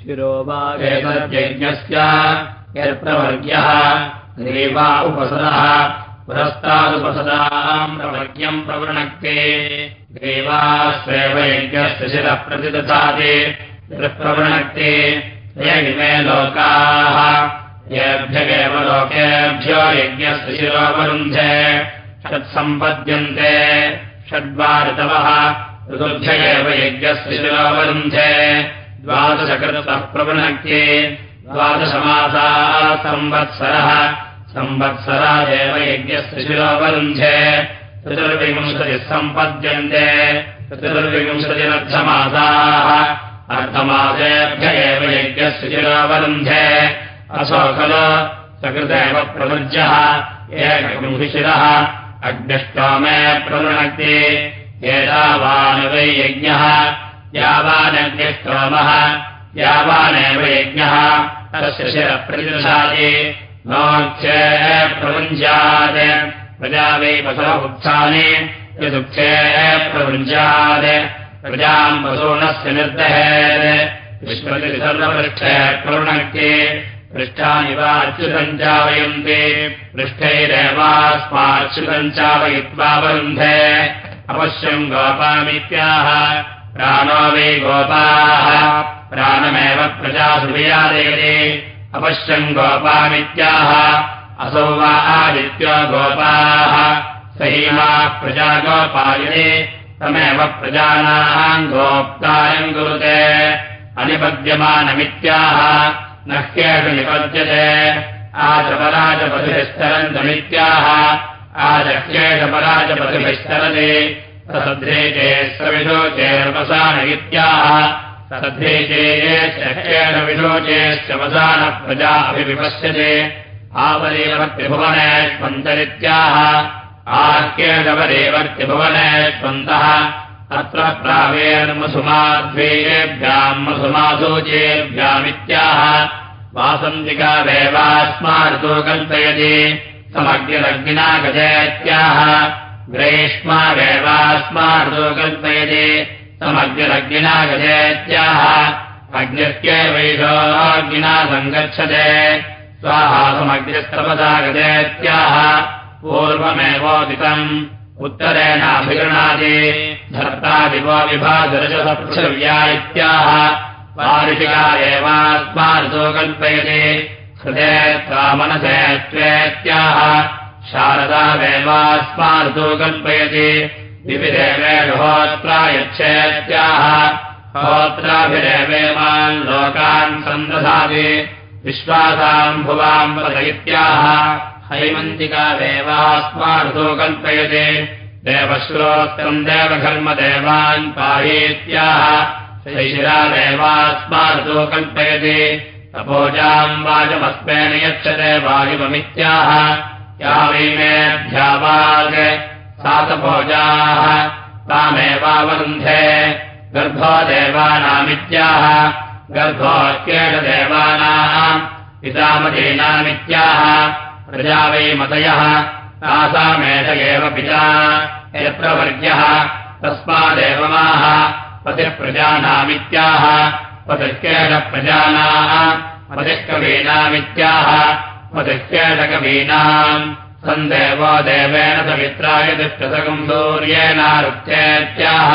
शिरो वा एतद्यज्ञस्य यत्प्रवर्ग्यः ग्रीवा उपसदः पुरस्तादुपसदाम् प्रवर्ग्यम् प्रवृणक्ते। यज्ञस्य शिरः प्रतिदधाति प्रवृणक्ते य इमे लोकाः येभ्य एव लोकेभ्यो यज्ञस्य शिरोवरुन्धे। षट्सम्पद्यन्ते षड्वा ऋतवः ऋतुभ्य एव यज्ञस्य शिरोवरुन्धे द्वादशकृतः प्रवृणक्ते द्वादशमासाः संवत्सरः संवत्सरादेव यज्ञस्य शिरोवरुन्धे चतुर्विंशतिः सम्पद्यन्ते चतुर्विंशतिरर्धमासाः। अर्धमासेभ्य एव यज्ञस्य शिरोवरुन्धे असौ खलु सकृत एव प्रवृज्यः एकविंशिशिरः अग्निष्टोमे प्रवृणक्ति एतावान् वै यज्ञः यावानग्निष्टोमः यावानेव यज्ञः तस्य शिरप्रतिदशाति। नोक्षे प्रवृञ्जात्। प्रजा वै पशुभुत्सानि यदुक्षे प्रवृञ्जात्। प्रजाम् पशूनस्य निर्दहेत्। विश्वतिसर्वपृष्ठे प्रवृणक्ति पृष्ठानि वा अच्युतम् चावयन्ति। पृष्ठैरेवास्माच्युतम् चावयित्वा वरुन्धे। अवश्यम् गोपामित्याह प्राणो वै गोपाः। प्राणमेव प्रजासु वियादयति अवश्यम् गोपामित्याह। असौ वा आदित्यो गोपाः। सहीमा प्रजा गोपायते। तमेव प्रजानाम् गोप्तायम् कुरुते। अनिपद्यमानमित्याह। न ह्येषु निपद्यते। आचपराजपतिभिश्चरन्तमित्याह आजह्येषपराजपतिभिश्चरति सद्रेजे सविशोचेर्वसान इत्याह सद्रेजेये शक्येन विशोचेश्च प्रजा अभिविपश्यते आवरेवर्तिभुवनेष्वन्तरित्याह आह्येदवरेवर्तिभुवनेष्वन्तः अत्र प्रावेर्मसुमाद्वेयेभ्याम् मसुमासूचेभ्यामित्याह वासन्तिका ग्रैष्मादेवास्मार्तो कल्पयति समग्निरग्निना गजेत्याह अग्नित्यैवैषोऽग्निना सङ्गच्छते। स्वाहा समग्निस्तपदा गजेत्याह पूर्वमेवोदितम्। उत्तरेणाभिगृणादि। धर्तादिवो विभागरजसपृथिव्या इत्याह। वार्षिका एवास्मार्तो कल्पयति हृदे त्वामनसे त्वेत्याह शारदावेवास्मार्तो कल्पयति। विविदेवेषु होत्रायच्छेत्याह होत्राभिरेवेमान् लोकान् सन्दधाति। विश्वासाम् भुवाम् पद इत्याह हैमन्तिकादेवास्मार्तो कल्पयते। देवश्रोत्रम् देवघर्मदेवान् पायेत्याह। शैशिरादेवास्मार्तो कल्पयते। तपोजाम् वाजमस्मेन यच्छते वायुवमित्याह या वैमेऽभ्यावाग् सा तपोजाः तामेवावरुन्धे गर्भो देवानामित्याह गर्भोऽत्येषदेवानाम् पितामदीनामित्याह प्रजा वै मतयः तासामेष एव पिता यत्र वर्ग्यः तस्मादेवमाः पतिप्रजानामित्याह पतिश्चेषप्रजानाम् पतिश्चेषकवीनाम् सन्देवो देवेन समित्राय तिष्ठसकम् सूर्येणारुक्त्येत्याह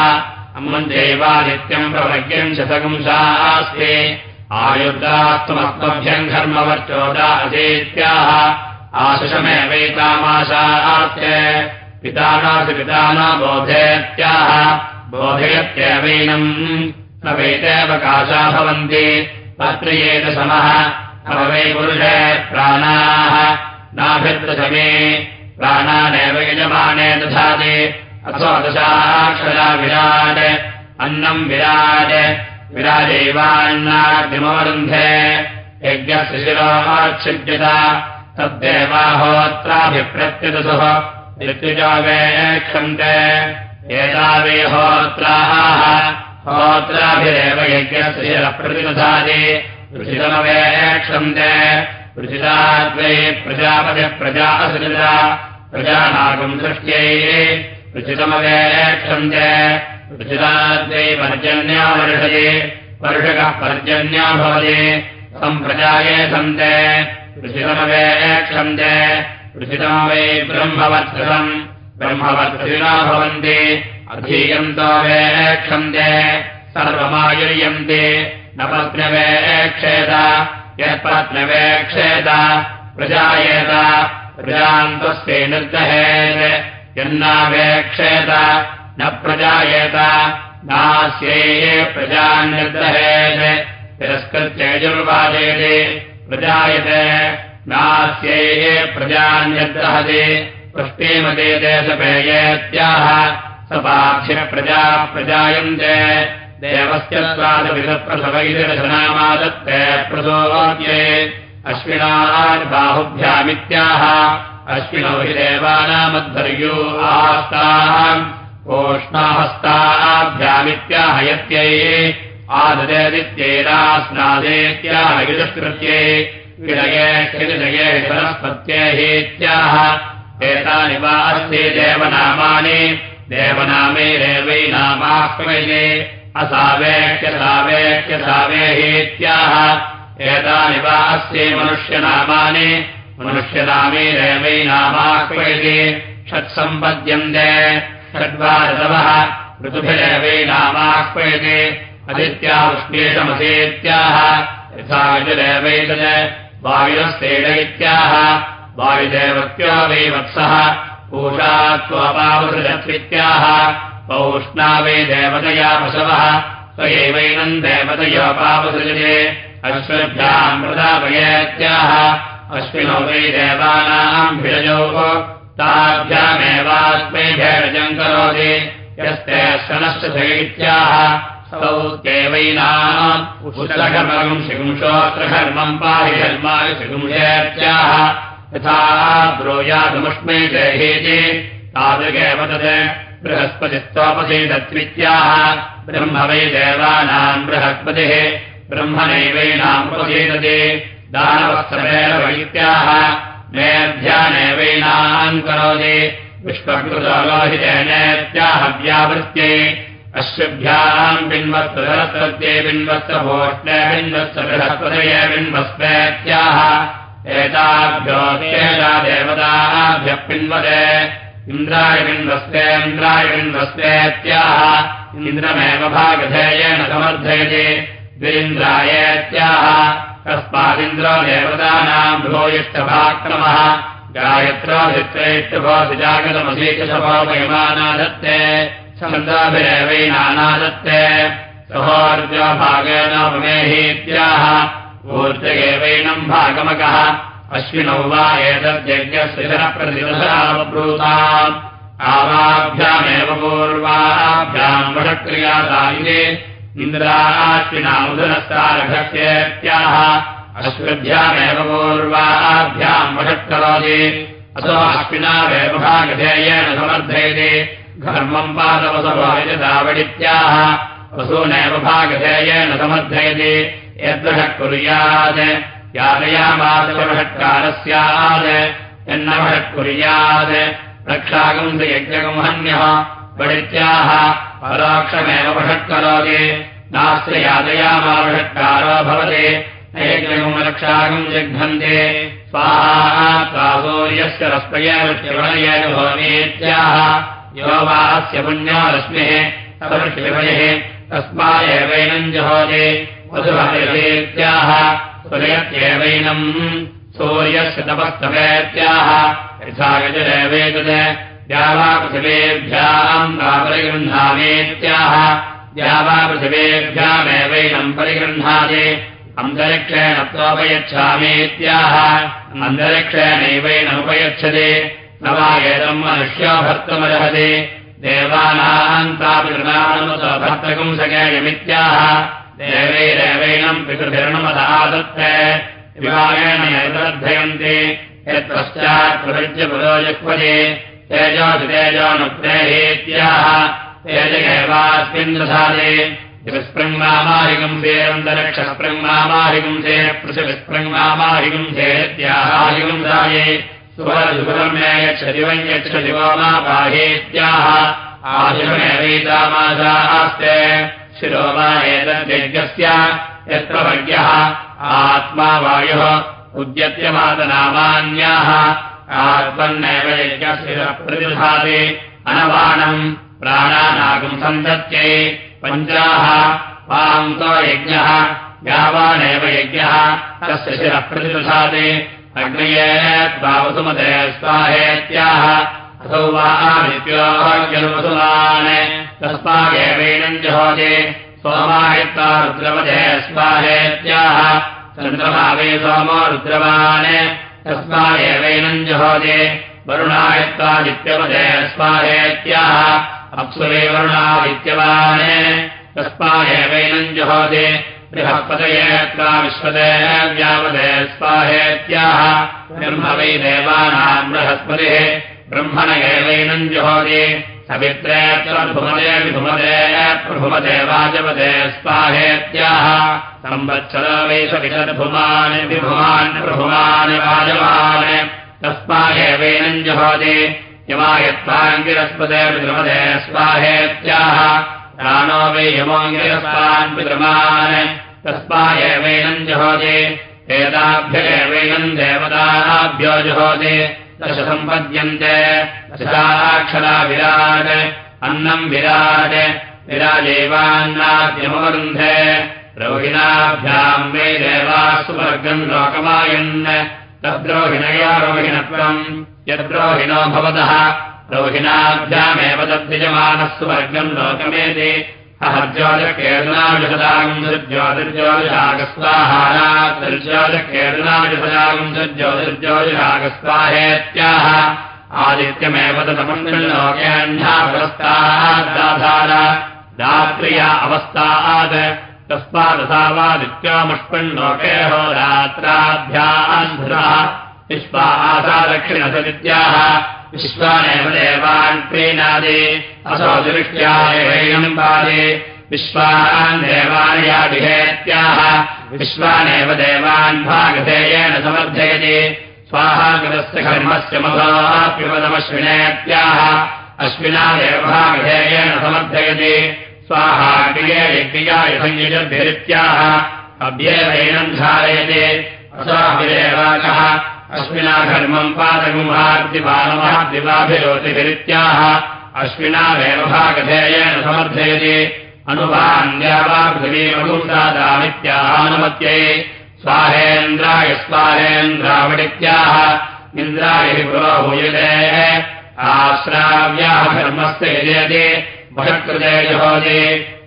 अम्मञ्जैवादित्यम् प्रवर्ग्यम् शतकंशास्ति आयुर्दात्मत्वभ्यम् घर्मवर्चोदा अजेत्याह आशिषमेवैतामाशास्ते। पितानासि पिताना बोधेत्याह। बोधयत्येवैनम्। न वैतेवकाशा भवन्ति। पत्रियेत समः अवै पुरुषे प्राणाः। नाभिर्दशमे प्राणानेव यजमाने दधाति। अथो दशाक्षरा विराट्। अन्नम् विराट्। विराजैवान्नाग्निमोरुन्धे यज्ञस्य शिरोच्छिद्यता तद्देवाहोत्राभिप्रत्यदसुः। ऋत्युजावेक्षन्ते एतावे होत्राः। होत्राभिरेव यज्ञस्य शिरप्रतिदधाति ऋषितमवेक्षन्ते ऋषिताद्वै प्रजापतिः प्रजा असृजा प्रजानागम् सृष्ट्यै ऋषितमवेक्षन्ते ऋषिताद्वै पर्जन्यावर्षये वर्षकः पर्जन्यो भवति सम्प्रजाये सन्ते ऋषितमवेक्षन्ते ऋषितम वै ब्रह्मवत्सम् भवन्ति अधीयन्तो वेक्षन्ते सर्वमायुर्यन्ते न पत्न्यवेक्षेत यत्पत्न्यवेक्षेत प्रजायेत प्रजान्तस्ते निर्दहेत्। यन्नावेक्षेत न प्रजायेत। नास्यै प्रजान्निर्दहेत् तिरस्कृत्यजुर्वादेति प्रजायते नास्यै प्रजान्यद्रहति पुष्टिमदेते सपेयेत्याह सपाक्षिप्रजा प्रजायन्ते देवस्य स्वादविदप्रसवैदर्शनामादत्ते प्रसोद्ये अश्विनाबाहुभ्यामित्याह अश्विनौ हि देवानामध्वर्यो आस्ताः। ओष्णाहस्ताभ्यामित्याहयत्यै आददेदित्यैरास्नादेत्याहयुदस्कृत्ये विडये क्षिदये वनस्पत्येहेत्याह एतानि वा अस्ति देवनामानि। देवनामैरेवैनामाह्वये असावेक्यसावेक्यसावेहेत्याह। एतानि वा अस्ति मनुष्यनामानि मनुष्यनामैरेवैनामाह्वयति षट्सम्पद्यन्ते षड्वा ऋतवः ऋतुभिरेवैनामाह्वयति अदित्या उष्णेशमसेत्याह यथा वायुरस्तेन इत्याह वायुदेवत्यो वै वत्सः पूषा त्वपावसृजत्वित्याह पौष्णा वै देवतया पशवः स्वयैवैनम् देवतयोपावसृजते अश्वभ्याम् प्रदापयेत्याह। अश्विनो वै देवानाम् भिरयोः ताभ्यामेवात्मैभेरजम् करोति यस्ते शनश्च इत्याह ैनाम् शिगुंशोऽत्रघर्मम् पाहि धर्माय शिगुंशेत्याह। यथा ब्रूयादमुष्मे जयहेति तादृगेव तत् बृहस्पतिस्त्वपसीदत्वित्याह ब्रह्म वै देवानाम् बृहस्पतिः। ब्रह्मणैवैनामुपसीदति दानवस्त्रैरवैत्याह मेऽध्यानेवैनाम् करोति। विश्वकृतलोहितेनेत्याह व्यावृत्यै। अश्वभ्याम् बिन्वत्सरस्वत्ये बिन्वत्सभोष्णे बिन्वत्सबृहस्पतये बिन्वस्मेत्याह एताभ्योऽेता देवताभ्यः पिन्वते इन्द्राय बिन्वस्तेन्द्राय बिन्वस्तेत्याह इन्द्रमेव भागधेयेन समर्थयति। द्विन्द्रायेत्याह कस्मादिन्द्रो देवतानाम् भूयिष्ठभाक्रमः गायत्रोऽधित्रैष्टभोऽधिजागतमधीकशभोपयमानादत्ते छन्दाभिरेवैनानादत्ते। सहोर्जभागेन भवेहीत्याह ऊर्जगेवैनम् भागमकः अश्विनौ वा एतद्यज्ञशिखरप्रतिदशावब्रूताम् आवाभ्यामेव पूर्वाभ्याम् वषक्रियादायिने इन्द्राश्विनामुदनस्तारघस्येत्याह अश्वभ्यामेव पूर्वाभ्याम् वषट्करोति अतो अश्विनावेव भागधेयेन समर्थयति। घर्मम् पादवसभायदावडित्याह वसूनेव भागधेयेन समर्थयति। यद्वषः कुर्यात् यादयामादवषट्कारः स्यात् यन्नवषः कुर्यात् रक्षागम् यज्ञगम् हन्यः वडित्याह परोक्षमेव वषट्करोति नास्य यादयामावषट्कारो भवति रक्षागम् जिघ्नन्ते स्वाहा प्रासूर्यस्य रस्मयेन शिवणयेन यो वा अस्य पुण्यो रश्मिः तदर्शिवयः तस्मादेवैनम् जहोति मधुभवेत्याह सुरयत्येवैनम् सूर्यस्य तपस्तवेत्याह यथा यजुरेवेतत् द्यावापृथिवेभ्याम् परिगृह्णामेत्याह द्यावापृथिवेभ्यामेवैनम् परिगृह्णाति अन्तरिक्षेण त्वोपयच्छामीत्याह अन्तरिक्षेणैवैनमुपयच्छति न वा एतम् मनुष्यो भर्तुमर्हति देवानाम् तापितृणानुमतो भर्तकम् सकेयमित्याह देवैरेवैनम् पितृभिर्णमदादत्ते। विवाहेण यदर्थयन्ति यत्पश्चात् प्रवृत्य पुरो जुह्वति तेजोति तेजोनुप्रेहेत्याह तेज एवास्मिन् दधाति विस्पृङ्मामाहिगुंसे अन्तरिक्षस्पृङ्मामाहिगुंसे पृथिविस्पृङ्मामाहिगुंसेत्याहाहिगुंसाये सुभरजुगुरम् मे यच्छदिवम् यच्छदिवो मा पाहेत्याह। आशिवमेवैतामासास्ते शिरो वा एतद्यज्ञस्य यत्र वर्ग्यः आत्मा वायुः उद्यत्यमादनामान्याः। आत्मन्नेव यज्ञशिरप्रतिधाति अनवाणम् प्राणानागम् सन्दत्यै पञ्चाः। पान्तो यज्ञः यावानेव यज्ञः। तस्य शिरः प्रतिदधाति। अग्नये त्वावसुमते स्वाहेत्याह असौ वा तस्मागेवैनम् जहोति। सोमायत्वा रुद्रवधे स्वाहेत्याह। चन्द्रमा वै सोमो रुद्रवान्। तस्मागेवैनम् जहोति। वरुणायत्वादित्यवधे स्वाहेत्याह। अप्सु वै वरुणादित्यवान्। तस्मागेवैनम् जहोति। बृहस्पतये त्वा विश्वते व्यावदे स्वाहेत्याह। ब्रह्म वै देवानाम् बृहस्पतिः। ब्रह्मण एवैनम् जुहोति सवित्रे प्रभुमदे विभुमदे प्रभुमदे वाजवदे स्वाहेत्याह संवत्सरो वै सवितर्भुमान् विभुमान् प्रभुमान् वाजवान् तस्माहेवैनम् जुहोति यमायत्वाङ्गिरस्पदे विद्रुमदे स्वाहेत्याह प्राणो वै यमोङ्गिरस्वान् विद्रमान् तस्माहेवैनम् जुहोति एताभ्य एवैनम् देवताभ्यो जुहोति दश सम्पद्यन्ते विराट् अन्नम् विराट् विराजेवान्नाद्यमवरुन्धे। रोहिणाभ्याम् वै देवासुवर्गम् लोकमायन्। तद्रोहिणया रोहिणत्वम् यद्रोहिणो भवतः। रोहिणाभ्यामेव तद्विजमानः सुवर्गम् लोकमेति दुर्ज्योतिर्ज्योतिषागस्वाहेत्याह आदित्यमेव तदमन्त्रिलोकेऽन्यावस्तादाधार दात्र्या अवस्थात् तस्मादसावादित्यामुष्पण्लोके हो रात्राभ्यान्धुरः विश्वा आसादक्षिणसदित्याः विश्वानेव देवान् प्रीणादि असौ दृष्ट्यायम् पादे। विश्वान् विहेत्याह विश्वानेव देवान् भागधेयेन समर्थयति। स्वाहाकृतस्य कर्मस्य मधाप्युपदमश्विनेत्याह अश्विना भागधेयेन समर्थयति। स्वाहा क्रिये यज्ञयाय संयुजद्भिरित्याह अभ्येवैनम् धारयति। असाभिदेवाकः अश्विना घर्मम् पादगुम्हार्दिबालमहाद्दिवाभिरोतिभिरित्याह अश्विनावेव भागधेयेन समर्थयति। पृथिवीमभूतादामित्याहानुमत्यै स्वाहेन्द्राय स्वाहेन्द्रावडित्याह। इन्द्राय पुरोभूयते। आश्राव्याः धर्मस्य यजयति।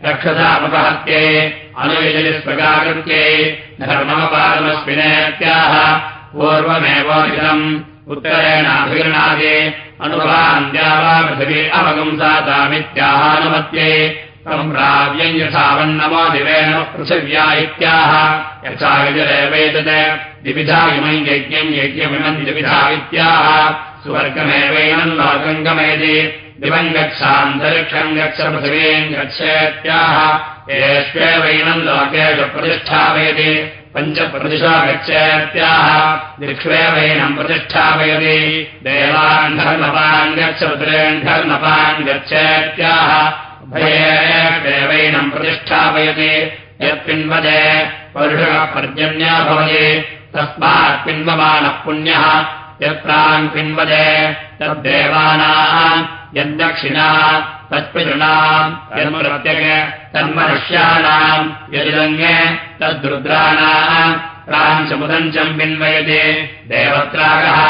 रक्षसामुपहत्यै। अनुयजति स्वगाकृत्यै। धर्ममपादमस्मिनेत्याह पूर्वमेवोदितम्। उत्तरेणाभिगृणादि अनुभान्द्या वा पृथिवी अवगुंसातामित्याहानुमत्यै सम्प्राव्यम् यथावन्नमो दिवेन पृथिव्या इत्याह। यथा विजरेवैतत् द्विविधा इमम् यज्ञम् यज्ञमिमम् द्विविधा इत्याह सुवर्गमेवैनम् लोकम् गमयति। दिवम् गच्छान्तरिक्षम् गच्छ पृथिवीम् गच्छेत्याह। येष्वेवैनम् लोकेषु प्रतिष्ठापयति पञ्चप्रतिशा दिक्ष्वेवैनम् प्रतिष्ठापयति। देवान् धर्मपान् गच्छ रुद्रेन् धर्मपान् गच्छेत्याह भयेदेवैनम् प्रतिष्ठापयति। यत्पिन्वदे परुषः पर्जन्या भवति। तस्मात् पिन्वमानः पुण्यः। यत्रान् पिन्वदे तद्देवानाम् यद्दक्षिणा तत्पितॄणाम् यन्प्रत्यग तन्मनुष्याणाम् यदिदङ्गे तद्रुद्राणाम् प्राञ्चमुदञ्चम् पिन्वयति देवत्रागः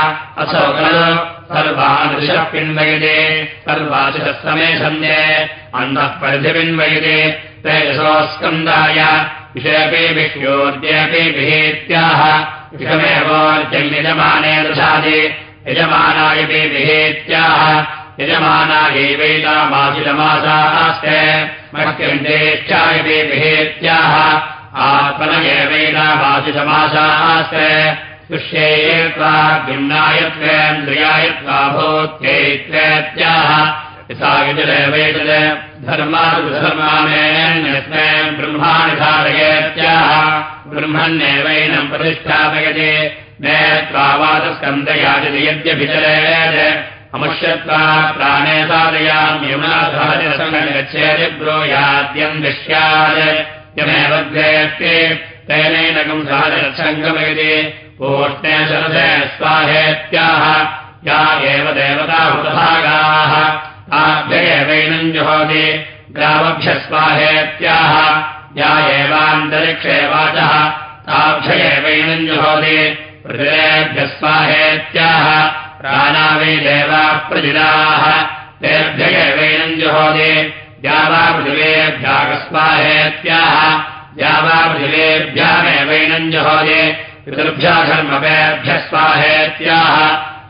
असौ खलु सर्वादृशः पिन्वयति। सर्वादृशः समे सन्ध्ये अन्धः परिधिपिन्वयति तेजसोस्कन्दाय विषयपि विह्योर्जेऽपि विहेत्याह विषमेवोर्जम् यजमाने दशादि यजमानायपि विहेत्याह यजमानायैवैतामासितमासास्ते विहेत्याह आत्मन एवैतामासितमासास्ते तुष्ये त्वा भिन्नायत्वेन्द्रियायत्वा भूत्यैत्वेत्याह यथा यजुरेवैतत् धर्मानुधर्मामेन्यस्मै ब्रह्माणि धारयेत्याह ब्रह्मण्येवैनम् प्रतिष्ठापयति। नेत्वावादस्कन्दयाजति यद्यभिचरेत् अमुष्यत्वा प्राणे दृश्यात् यमेव द्वेष्टे तेनैनकम् सहजसङ्गमेति पूष्णे शरसे स्वाहेत्याह या एव देवताहुतभागाः आभ्यगेवैनम् जुहोति ग्रामभ्यस्वाहेत्याह या एवान्तरिक्षे वाचः ताभ्यगेवैनम् जुहोति प्राणावै देवाः प्रजिलाः तेभ्यगेवैनम् जुहोति। द्यावापृथिवेभ्यागस्वाहेत्याह द्यावापृथिवेभ्यामेवैनम् जुहोति। पितृभ्याघर्मपेभ्यः स्वाहेत्याह।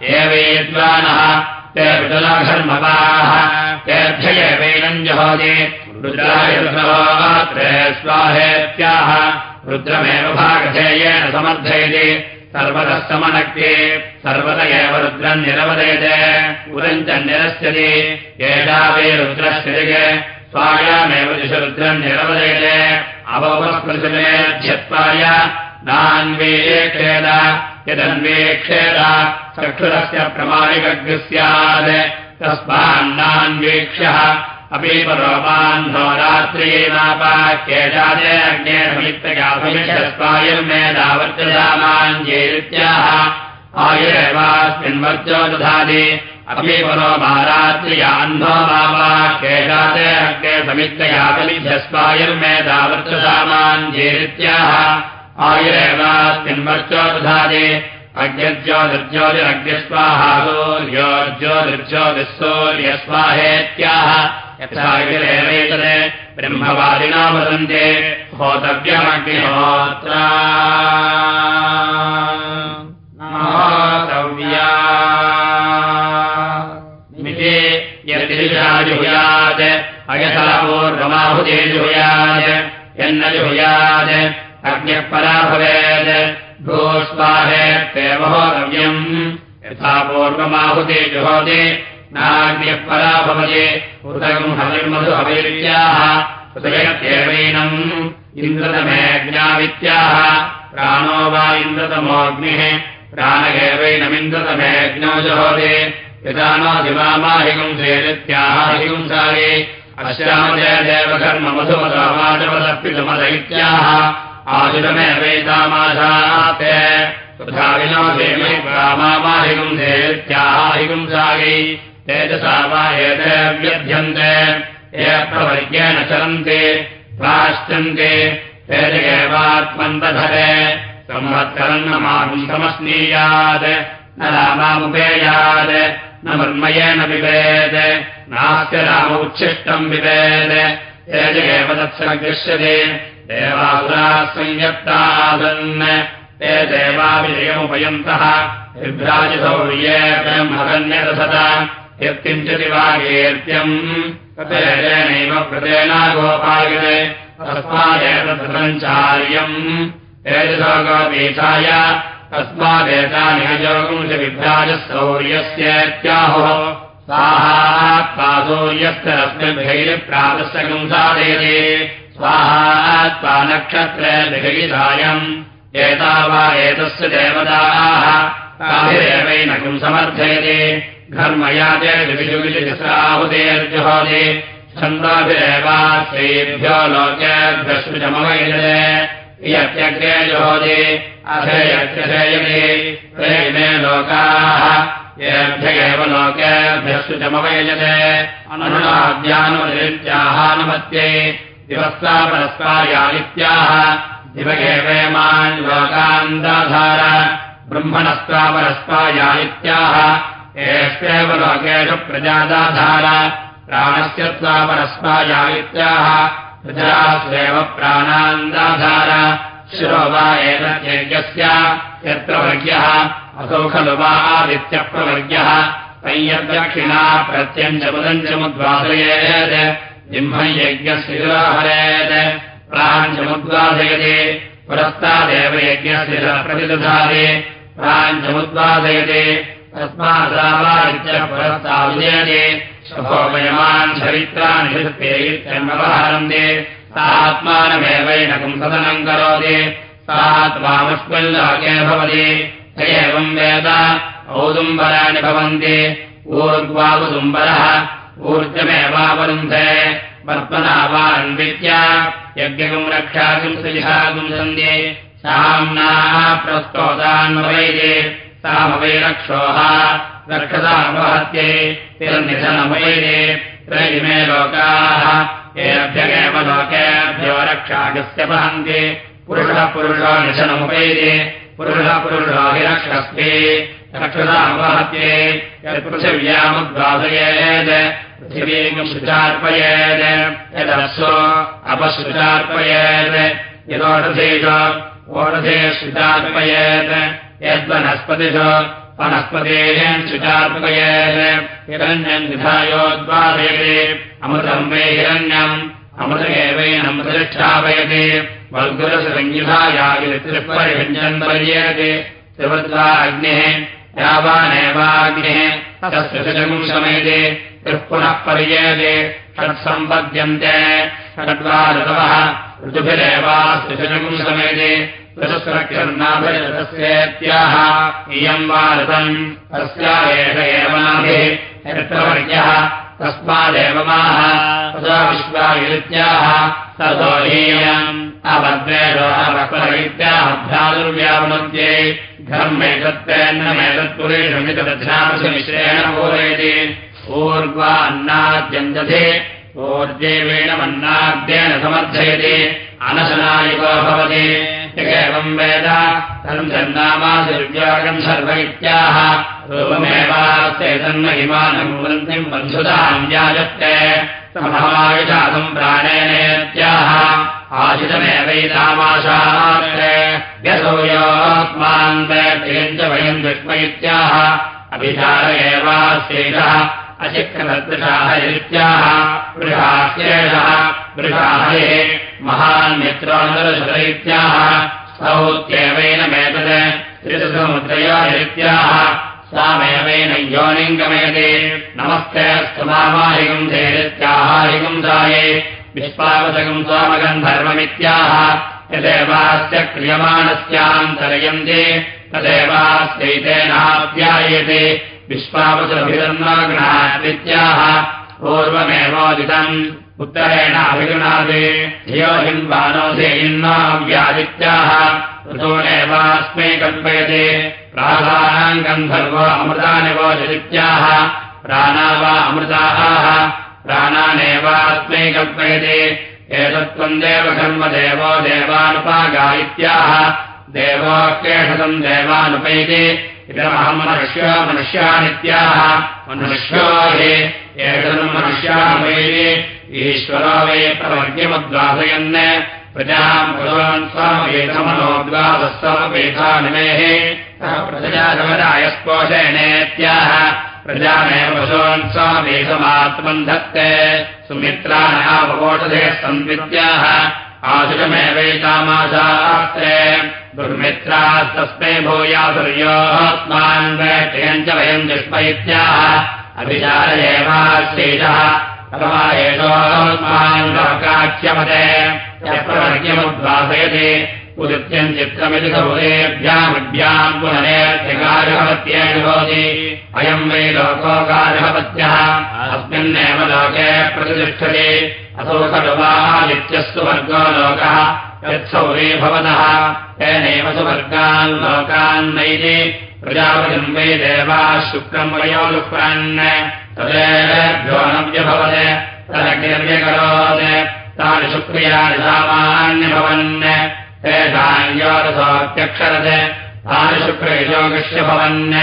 एवेद्वानः ते पितुलाघर्मपाः तेभ्य एवैनम् जहोति। रुद्रायुत्रे स्वाहेत्याह। रुद्रमेव भागधेयेन समर्थयति। सर्वतः समनक्ति सर्वत एव रुद्रम् निरवदयते उदम् च निरस्यति। एषा वे रुद्रस्य दिगे स्वायामेव दिश रुद्रम् निरवदयते अवपस्पृशिमेध्यत्वाय यदन्वेक्षेर चक्षुरस्य प्रमाणिकग्निः स्यात् तस्मान्नान्वीक्ष्यः। अपि परोपान्धो रात्रियेनापाख्येषादे आयुरेवास्मिन्वर्जो दधाति। अपि परो मारात्रियान्धो मापाख्येषादे अग्ने समित्रगाभविष्यस्वायुर्मेधावर्तदामाञ्जेत्याः अज्ञज्योतिर्ज्योतिरग्निस्वाहा सूर्योज्योतिर्ज्योतिःसूर्यस्वाहेत्याह यथागिरेवेतत् ब्रह्मवादिना वदन्ते होतव्यमग्निहोत्रा। होतव्या मिति यद्दिशाजुहुयात् अयथा पूर्वमाहुते जुहुयात् यन्न जुहुयात् अग्निः परा भवेत् भूस्वाहेत्येवहोतव्यम् यथा पूर्वमाहुते जुहोति। नाग्निः परा भवति। उदकम् हविर्मधु हविर्याः हृदयत्येवैनम् इन्द्रतमेऽज्ञावित्याह प्राणो वा इन्द्रतमोऽग्निः। प्राणगेवैनमिन्द्रतमेऽग्नौ जुहोति। यदा नो दिवामाहिगुंसेत्याह हिगुंसारि अश्यामजय आजुरमेवैतामाशाते तथा विनोदेमि रामामाहिगुंसेत्याहिगुंसायै तेजसा वा एते व्यध्यन्ते। ये प्रवर्गेण चलन्ति प्राश्चन्ते तेजगेवात्मन्तधरे संवत्करन्नमाम् समस्नीयात् न रामामुपेयात् न मर्मयेन पिबेत् नास्य राम उच्छिष्टम् पिबेत् तेजगेव तत्सङ्गृश्यते देवासुराः संयत्तासन् ते देवाभिषयमुपयन्तः विभ्राजसौर्ये ब्रह्मकन्यदसत यत्किञ्चिति वा कीर्त्यम् ततेनैव प्रतेनागोपायते तस्मादेतसञ्चार्यम् तेजसोगोपीठाय तस्मादेतानिहजोगुंश विभ्राजसौर्यस्येत्याहुः स्वाहा सूर्यस्य रश्मिभ्यैः प्रातस्य स्वाहा नक्षत्रे दिगयिसायम् एता वा एतस्य देवताः। ताभिरेवैनकम् समर्थयति? घर्मया च विविजुविजुहुतेर्जुहोति छन्दाभिरेवाश्रेभ्यो लोकेभ्यश्रुचमवैजते यत्यग्रे जुहोति। अथेयत्यथेयते ते इमे लोकाः। येभ्य एव लोकेभ्यश्रुचमवैजते अनुनाद्यानुमत्ये दिवस्ता परस्कार्यादित्याः दिवगेवेमान् लोकान्दाधार ब्रह्मणस्त्वापरस्पायानित्याह एष्वेव लोकेषु प्रजादाधार। प्राणस्य त्वापरस्पायानित्याह प्रजास्वेव प्राणान्दाधार। शिरो वा एतद्यज्ञस्य यत्र वर्ग्यः असौ खलु वा आदित्यप्रवर्ग्यः। तय्यद्दक्षिणा प्रत्यञ्चमुदञ्चमुद्वासयेत् जिह्मयज्ञस्य शिरोहरेत् प्राञ्चमुद्वासयति पुरस्तादेव यज्ञस्य प्रतिदधाति प्राञ्चमुद्वादयते पुरस्ताविजयते। शुभोमयमान् चरित्राणि इत्यन्वहरन्ति सात्मानमेवैनकम् सदनम् करोति। सात्मामुष्मिल्लोके भवति। स एवम् वेद। औदुम्बराणि भवन्ति। ऊर्ग्वावुदुम्बरः ऊर्जमेवावरुन्धे वर्त्मना वारन्वित्या यज्ञकम् रक्षाकुम् सलिहाकुम् सन्ध्ये साम्नाः प्रस्तोतान्वैरे सामवैरक्षोः रक्षसामवहत्ये तिरनिधनमैरे त्रयिमे लोकाः एभ्यगेव लोकेभ्यो रक्षागस्य वहन्ति पुरुषः पुरुषो निधनमुपैरे पुरुषः पुरुषो हि रक्षस्ते रक्षसामवहत्ये यत्पृथिव्यामुद्वासयेत् पृथिवीकम् शुचार्पयेत् यदस्व अपशुचार्पयेत् यदोषधेषु ओषधे शुचार्पयेत् यद्वनस्पतिषु वनस्पतेः शुचार्पयेत् हिरण्यम् निधायोद्वादयते अमृतम् वे हिरण्यम् अमृतमेवेनमृतष्ठापयते वल्गुरसंयुधायावित्रिपरिभञ्जन् पर्येते त्रिवृद्धा अग्निः यावानेवाग्निः तस्य समेते त्रिः पुनः पर्येते षट्सम्पद्यन्ते षड्वा ऋतवः ऋतुभिरेवास्त्रिशुम् समेते ऋतुस्रक्षर्णाभिरतस्येत्याह इयम् वा ऋतम् तस्या एष एव नाभिः ऋतवर्यः तस्मादेव माह तदा विश्वायुत्याह ततो हीयम् अभद्रेषोऽभ्यादुर्व्यापनद्ये घर्मेतत्तेन्नमेतत्पुरेषमितदध्यामसमिश्रेण पूरयति। ऊर्ध्वा अन्नाद्यन्दधे ऊर्जेवेणमन्नाद्येन समर्थयति। अनशनायुगो भवति एवम् वेद। तम् सन्नामासुर्व्यागम् सर्व इत्याह रूपमेवास्ते तन्महिमानम् वृन्तिम् बन्धुताम् व्याजत्ते आशितमेवैतामाशास्ते यतो योत्मान् वैत्यम् च वयम् इत्याह अभिचार एवास्यैषः अशिक्षदृशाः इत्याह वृषास्येषः वृषाहरे महान्मित्रोदरशरैत्याह सौत्येवैनमेतत् त्रिसमुद्रयोरित्याह सामेवेन योनिङ्गमयते नमस्ते स्तुमामाहिकम् धेरित्याहाहिकम् साये विश्वावसकम् स्वामगन्धर्वमित्याह यदेवास्य क्रियमाणस्यान्तरयन्ते तदेवास्यैतेनाप्यायते विश्वावसभिरन्नाग्नात्याह पूर्वमेवोदितम् उत्तरेणाभिगृणादे धियो हिन्वानोधेयिन्नाव्यादित्याह ऋतोनेवास्मै कल्पयते। प्राणाम् गन्धर्वो अमृतानि वोदित्याह प्राणा वा अमृताः। प्राणानेवास्मै कल्पयते। एतत्त्वम् देवकर्मदेवो देवानुपागा इत्याह देवोऽकेषतम् देवानुपैति। इदमहम् मनुष्यो मनुष्यानित्याह मनुष्यो हि एषम् मनुष्यानुपैति ईश्वरो वै प्रवर्ग्यमुद्वासयन् प्रजाम् भगवान् स्वामवेदमनोद्वासस्वमेधानिमेः प्रजागमनाय स्पोषेणेत्याह प्रजामेव पशून् स्वामेधमात्मम् धत्ते सुमित्राणावोषधे संविद्याः आशुषमेवैतामाशास्त्रे दुर्मित्रास्तस्मै भूयासुर्योत्मान् वैट्यम् च वयम् दुष्म इत्याह अभिचार एवाश्चैषः अथवा यप्रवर्ग्यमुद्वासयति उदित्यम् चित्रमिति सौरेभ्यामभ्याम् पुनरेत्यगारहवत्येन भवति। अयम् वै लोकोगारहवत्यः अस्मिन्नेव लोके प्रतिष्ठते। असौ खलु वादित्यस्तु वर्गो लोकः। यत्सौरे भवतः। तेनैव सुवर्गान् लोकान् नैति प्रजापतिम् वै देवाः शुक्रम् वयोलुक्रान् नव्यभवत् तदग्निर्व्यकरोत् तानि शुक्रियाणि सामान्यभवन्। तेषाञ्योरसोऽत्यक्षरत् तानि शुक्रयोगस्य भवन्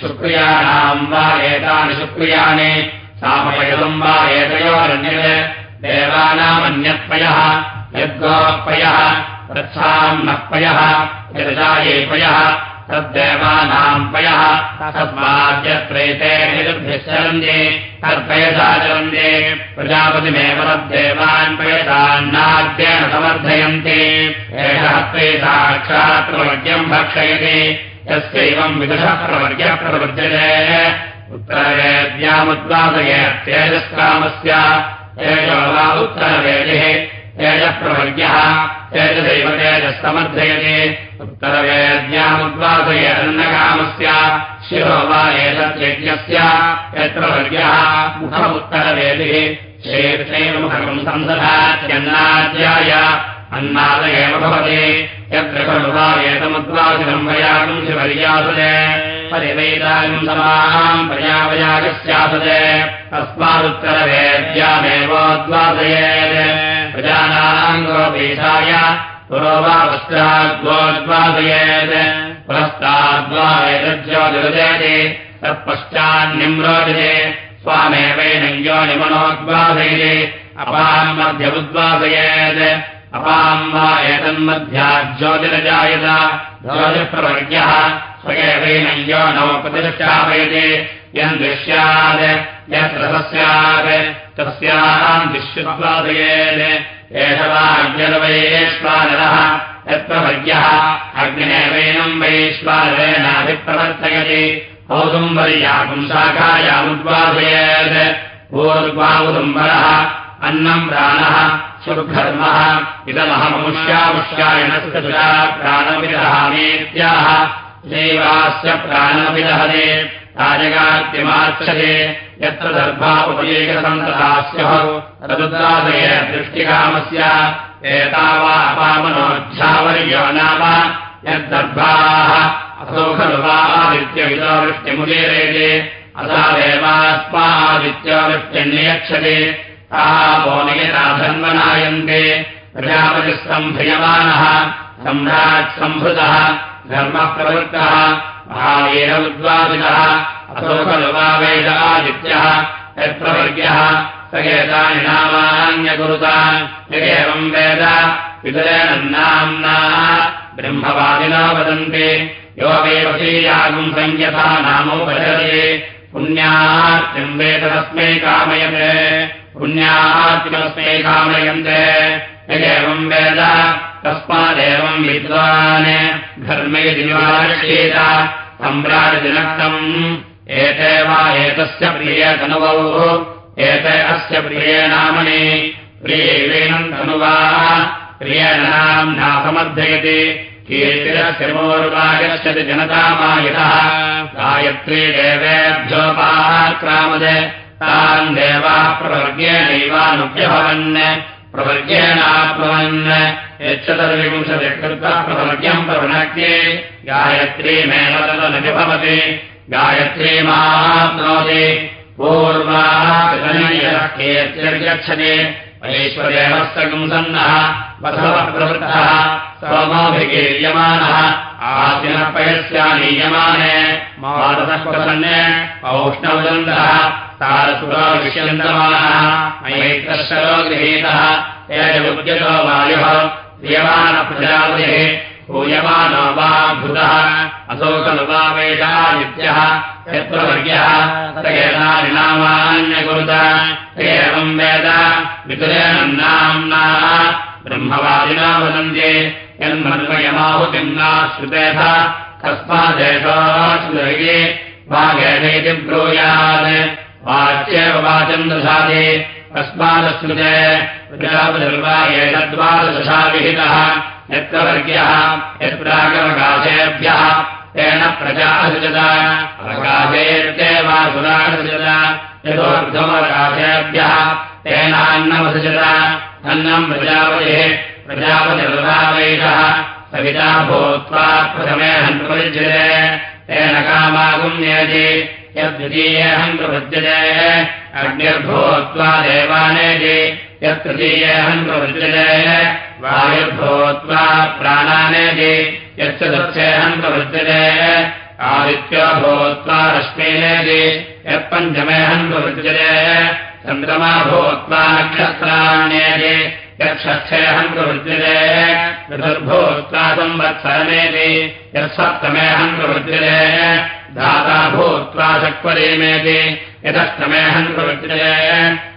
शुक्रियाणाम् वा एतानि शुक्रियाणि। सामपयसम् वा एतयोरन्यत्। देवानामन्यत्पयः। यद्गोपयः तत्साम् नः पयः यदजायेपयः तद्देवानाम् पयः। तस्माद्यत्रैते निरुभ्यश्चरन्ते तत्पयसाचरन्ते प्रजापतिमेव तद्देवान् पयसान्नाद्येन समर्थयन्ति। एषः प्रवर्ग्यम् भक्षयति। यस्यैवम् विदुषः प्रवर्ग्यः प्रवर्जते उत्तरवेद्यामुद्वादयेत्येजस्कामस्य एषो वा उत्तरवेदिः। तेजः प्रवर्ग्यः तेजसैव तेजस्तमर्थयते उत्तरवेद्यामुद्वादये शिरो वा एतद्यज्ञस्य यत्र वर्यः मुखमुत्तरवेदिः। श्रीकृष्णैर्मुखम् संसदात्यन्नाद्याय अन्नाद एव भवति। यत्र खलु वा एतमुद्वासिनम् वयागम् शिवर्यासुते परिवेदायम् समाम् प्रजावयागस्यासते तस्मादुत्तरवेद्यामेवोद्वासयेत् प्रजानाम् गोपीठाय पुरो वा पश्चाद्वोद्वासयेत् पुरस्ताद्वा एतज्योतिरुदेति तत्पश्चान्निम्रोजते स्वामेवैनञ्जो निमनोद्वासयति अपाम् मध्यमुद्वासयेत् अपाम् वा एतन्मध्याज्योतिरजायत ज्योतिप्रवर्ग्यः स्वयेवैनञ्जो नवप्रतिष्ठापयति यम् दृश्यात् यत्र सस्यात् तस्याम् विश्वद्वासयेत् एष वा अग्निर्वैश्वानरः यत्र वर्यः अग्निनेवैनम् वैश्वानरेणाभिप्रवर्तयति औदुम्बर्याकुम् शाखायामुद्वासयेत् पूर्वावुदुम्बरः अन्नम् प्राणः सुर्घर्मः इदमहममुष्यामुष्यायणस्य सुरा प्राणविदहामेत्याह देवास्य प्राणविदहते राजगात्यमार्चते यत्र दर्भा उपयेकसन्तता स्युः तदुद्वादये दृष्टिकामस्य एतावा अपामनोऽध्यावर्यो नाम यद्दर्भाः असौ खलु वृष्टिमुदीरेते असादेवास्मादित्यो वृष्टिन्नियच्छति तावो नियताधन्वनायन्ते प्रजापतिः सम्भ्रियमाणः सम्राट् सम्भृतः धर्मप्रवृत्तः महावीर उद्वादितः असौ खलु वा वेद आदित्यः यत्प्रवर्ग्यः स एतानि नामान्यकुरुता यदेवम् वेद नाम्ना ब्रह्मवादिना वदन्ति यो वै वशीयागुम् सञ्ज्ञता नामोपचरति पुण्यार्तिम् वेद तस्मै कामयते पुण्यार्तिमस्मै कामयन्ते यदेवम् वेद तस्मादेवम् विद्वान्। घर्मयति निवारक्षेत सम्राजदिनक्तम् एते वा एतस्य प्रिये तनुवौ एते अस्य प्रिये नामनि। प्रियैवेनम् तनुवा। प्रियेण नाम्ना समर्थयति कीर्तिरश्रमोरुवागच्छति जनतामायतः गायत्री देवेभ्योपाक्रामद तान् देवाः प्रवर्गेणैवानुभ्यभवन् प्रवर्गेणाप्नुवन् यच्छतर्विंशतिकृत्वा प्रवर्ग्यम् प्रवृणक्ये गायत्रीमेव तदनुभवति गायत्रीमाप्नोति पूर्वागच्छति ऐश्वर्यवस्तगुंसन्नः वसवः प्रवृत्तः सोमोऽभिगीर्यमानः आसिनः पयस्यानीयमाने। मातः प्रसन्ने औष्णवदन्तः तारसुराविष्यन्तमानः मैत्रशरो गृहीतः। एजमुद्यतो वायुः। प्रियमाणप्रजापतिः पूयमानो वा भूतः असौ खलु वा वेदादित्यः। यत्र वर्ग्यः स एतानि नामान्यकुरुत एवम् वेद। वितरेण नाम्ना। ब्रह्मवादिना वदन्ति। यन्मन्वयमाहुतिम् नाश्रुतेथ कस्मादेशोऽश्रुते वागेणेति ब्रूयात् वाच्येव वाचम् दशाति कस्मादश्रुते प्रजापतिर्वा एतद्वादशा विहितः यत्र वर्ग्यः यत्रागमकाशेभ्यः तेन प्रजा असृजत अवकाशेत्येवासुरासृजत यतोर्धमवकाशेभ्यः तेनान्नमसृजत अन्नम् प्रजापतिः प्रजापतिर्वावैषः सविता भूत्वा प्रथमे हन्तुपयुज्यते तेन कामागुम्येति यद्वितीये हन्तुपद्यते अग्निर्भूत्वा देवानेति। यत्तृतीये हन्तुपद्यते वायुर्भूत्वा प्राणानेति। यच्चतुर्थे हन्तुपद्यते आदित्यो भूत्वा रश्मीनेति। यत्पञ्चमे हन्तुपद्यते चन्द्रमा भूत्वा नक्षत्राण्येति यक्षस्थेऽहम् प्रवृद्धिरे चतुर्भूत्वा संवत्सरमेति यत्सप्तमेऽहम् प्रवृद्धिरे धाता भूत्वा शक्वरीमेति यतष्टमेऽहम् प्रवृद्धिरे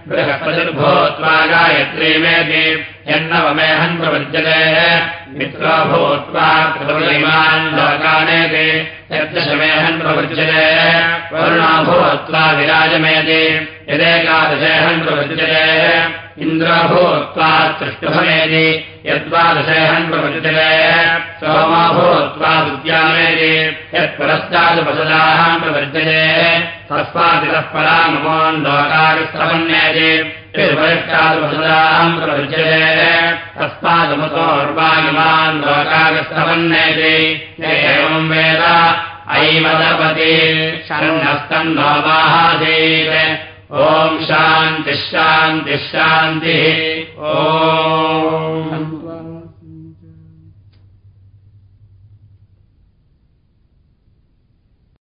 बृहस्पतिर्भूत्वा गायत्रीमेति यन्नवमेऽहम् प्रवृद्धिरे मित्रो भूत्वा त्रिपुरीमान् लोकानेति यद्दशमेऽहम् प्रवृद्धिरे वरुणा भूत्वा विराजमेति यदेकादशेऽहम् प्रवृद्धिरे इन्द्रभूत्वा सृष्टुभवेदि यद्वादशेहन् प्रवृजते सोमो भूत्वा विद्यामेदि यत्पुरस्तादुपसदाहम् प्रवर्जते। तस्मादितः पराममोन् लोकाविस्तमन्येति निर्वरिष्टादुपसदाहम् प्रवर्जते। तस्मादमुतोर्वायुमान् लोकाविस्तमन्येति एवम् वेद। ऐवदपति शरणस्तम् नोमाहासीत् ॐ शान्तिः शान्तिः शान्तिः। ओ